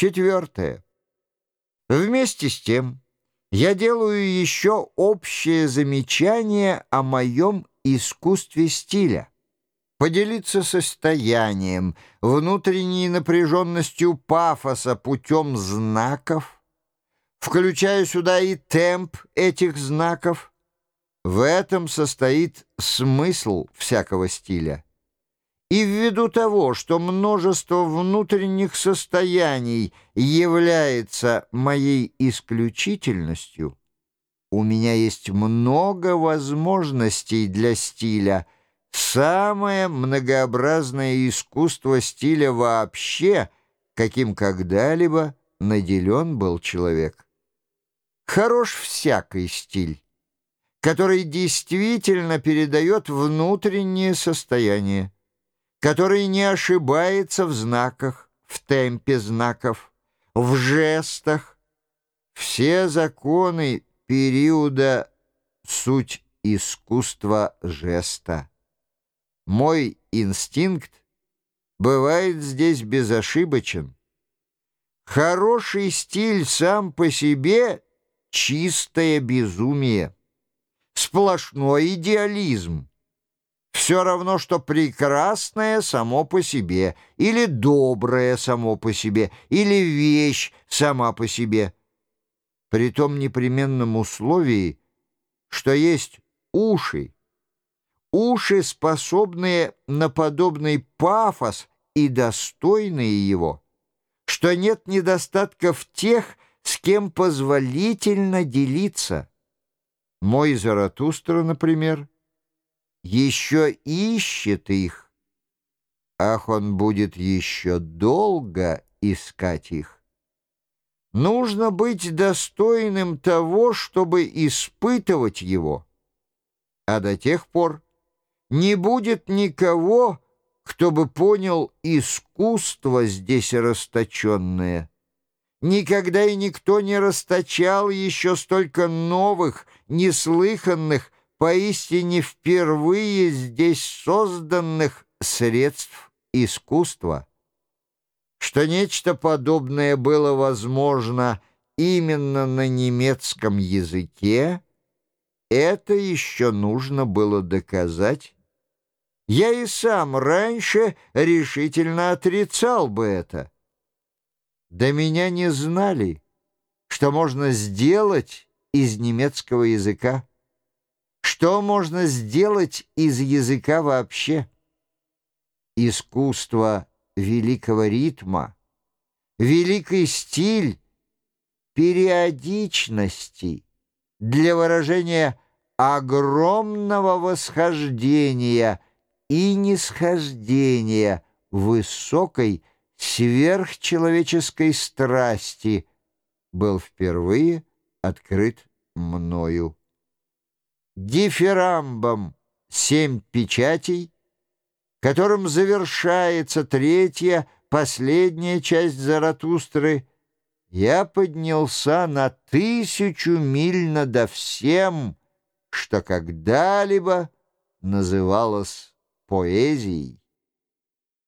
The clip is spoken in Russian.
Четвертое. Вместе с тем я делаю еще общее замечание о моем искусстве стиля. Поделиться состоянием, внутренней напряженностью пафоса путем знаков, включая сюда и темп этих знаков, в этом состоит смысл всякого стиля. И ввиду того, что множество внутренних состояний является моей исключительностью, у меня есть много возможностей для стиля, самое многообразное искусство стиля вообще, каким когда-либо наделен был человек. Хорош всякий стиль, который действительно передает внутреннее состояние который не ошибается в знаках, в темпе знаков, в жестах. Все законы периода — суть искусства жеста. Мой инстинкт бывает здесь безошибочен. Хороший стиль сам по себе — чистое безумие, сплошной идеализм все равно, что прекрасное само по себе, или доброе само по себе, или вещь сама по себе. При том непременном условии, что есть уши, уши, способные на подобный пафос и достойные его, что нет недостатков тех, с кем позволительно делиться. Мой Заратустра, например, — еще ищет их. Ах, он будет еще долго искать их. Нужно быть достойным того, чтобы испытывать его. А до тех пор не будет никого, кто бы понял искусство здесь расточенное. Никогда и никто не расточал еще столько новых, неслыханных, поистине впервые здесь созданных средств искусства. Что нечто подобное было возможно именно на немецком языке, это еще нужно было доказать. Я и сам раньше решительно отрицал бы это. До меня не знали, что можно сделать из немецкого языка. Что можно сделать из языка вообще? Искусство великого ритма, великий стиль периодичности для выражения огромного восхождения и нисхождения высокой сверхчеловеческой страсти был впервые открыт мною дифирамбом семь печатей, которым завершается третья, последняя часть Заратустры, я поднялся на тысячу миль над всем, что когда-либо называлось поэзией.